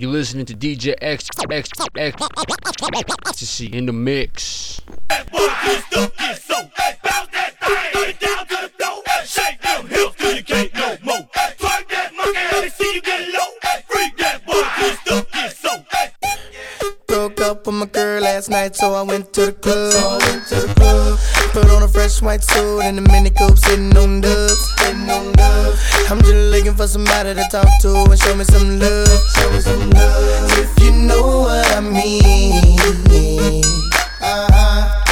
You're listening to DJ X X X Extasy in the mix. Broke up with my girl last night, so I went to the club. So I went to the club. Put on a fresh white suit and a mini coupe, sitting on dubs. I'm just looking for somebody to talk to and show me some love. Show me some love. If you know what I mean. Uh-huh.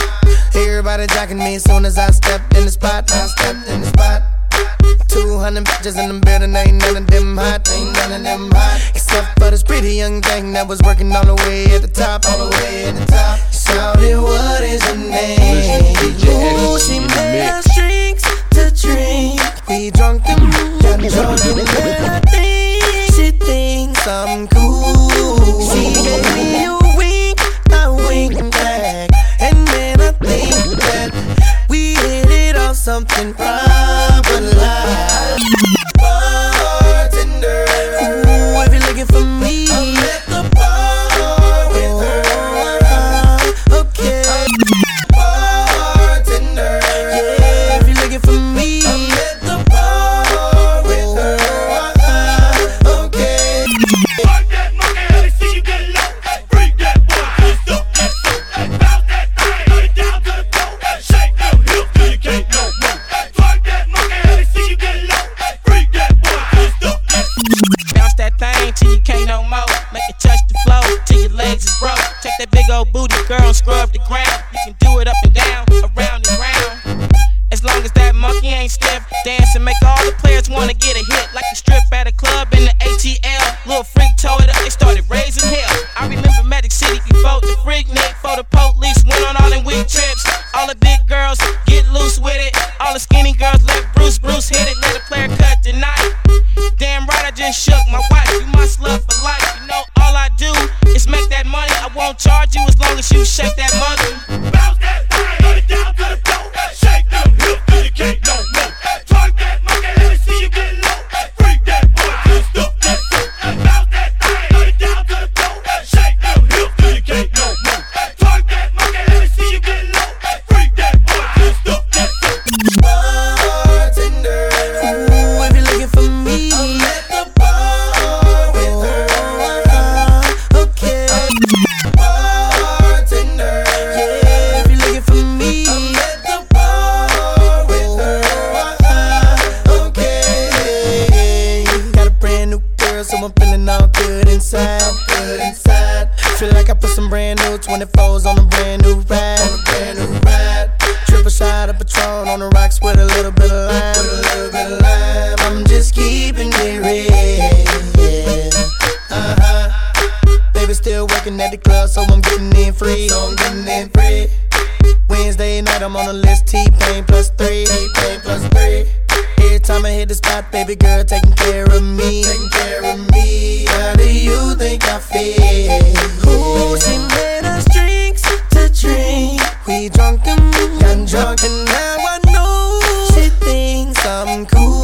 Everybody jocking me as soon as I step in the spot. I stepped in the spot. 200 bitches in the building, ain't none of them hot, ain't none of them hot. Except for this pretty young thing that was working all the way at the top, all the way I'm cool. She gave me a wink, I winked back, and then I think that we hit it off something proper Make it touch the floor till your legs is broke. Take that big old booty, girl, scrub the ground. You can do it up and down, around and round. As long as that monkey ain't stiff, dance and make all the players wanna get a hit. Like a strip at a club in the ATL. Little freak tore it up, they started raising hell. I remember Magic City before the Freaknik, for the police went on all them weak trips. All the big girls get loose with it. All the skinny girls let Bruce Bruce hit it. Let a player cut tonight. Damn right, I just shook my wife. You my slut shake that Feel like I put some brand new 24s on a brand new ride. On a brand new ride. Triple shot of Patron on the rocks with a little bit of lime. With a little bit of lime. I'm just keeping it real. Uh huh. Baby still working at the club, so I'm getting in free. So I'm getting in free. Wednesday night, I'm on the list. T Pain plus three. T Pain plus three. Every time I hit the spot, baby girl taking care of me. Taking care of me. How do you think I feel? I'm cool.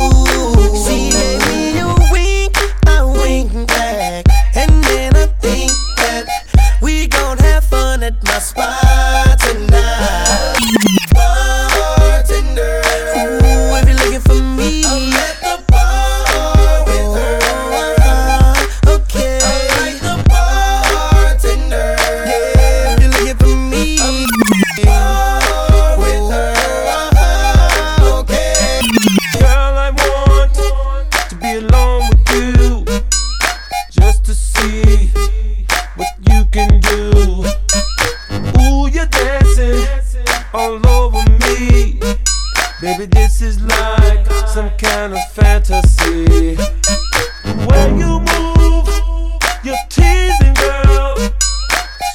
Kind of fantasy. Way you move, you're teasing, girl.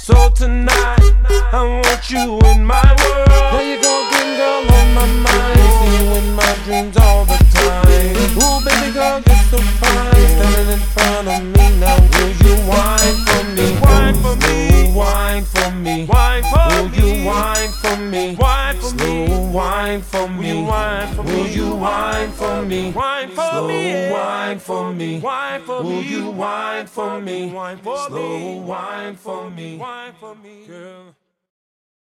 So tonight, I want you in my world. There you go, again, girl, on my mind. See you in my dreams all the time. Ooh, baby girl, you're so fine. Standing in front of me now. Will you whine for me? Whine for me. Whine for me. Will you whine for me? Whine for me. Whine for me. Slow whine for me. Whine for Oh, you whine for me, slow whine for me, girl.